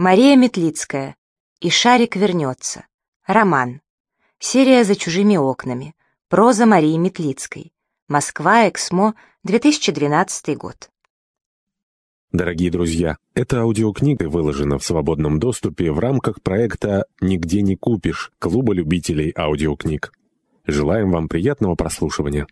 Мария Метлицкая. И шарик вернется. Роман. Серия «За чужими окнами». Проза Марии Метлицкой. Москва, Эксмо, 2012 год. Дорогие друзья, эта аудиокнига выложена в свободном доступе в рамках проекта «Нигде не купишь» Клуба любителей аудиокниг. Желаем вам приятного прослушивания.